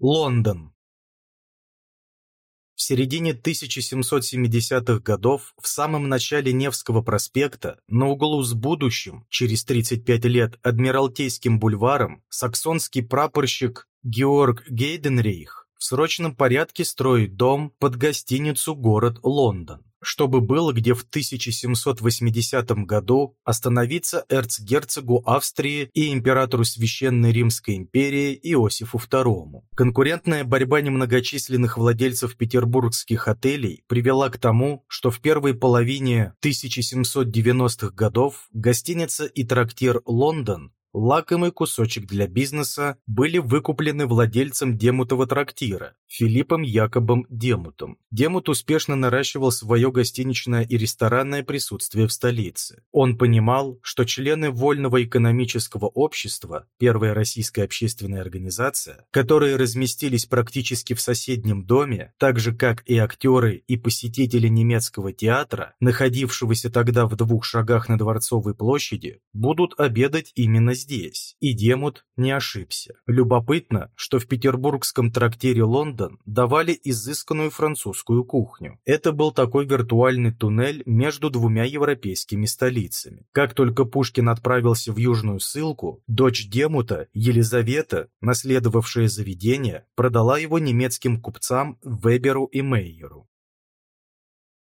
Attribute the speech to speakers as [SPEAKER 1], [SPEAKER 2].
[SPEAKER 1] Лондон. В середине 1770-х годов, в самом начале Невского проспекта, на углу с будущим, через 35 лет, Адмиралтейским бульваром, саксонский прапорщик Георг Гейденрейх в срочном порядке строит дом под гостиницу «Город Лондон» чтобы было где в 1780 году остановиться эрцгерцогу Австрии и императору Священной Римской империи Иосифу II. Конкурентная борьба немногочисленных владельцев петербургских отелей привела к тому, что в первой половине 1790-х годов гостиница и трактир «Лондон» лакомый кусочек для бизнеса были выкуплены владельцем Демутова трактира Филиппом Якобом Демутом. Демут успешно наращивал свое гостиничное и ресторанное присутствие в столице. Он понимал, что члены Вольного экономического общества, первая российская общественная организация, которые разместились практически в соседнем доме, так же как и актеры и посетители немецкого театра, находившегося тогда в двух шагах на Дворцовой площади, будут обедать именно здесь. И Демут не ошибся. Любопытно, что в петербургском трактире «Лондон» давали изысканную французскую кухню. Это был такой виртуальный туннель между двумя европейскими столицами. Как только Пушкин отправился в южную ссылку, дочь Демута, Елизавета, наследовавшая заведение, продала его немецким купцам Веберу и Мейеру.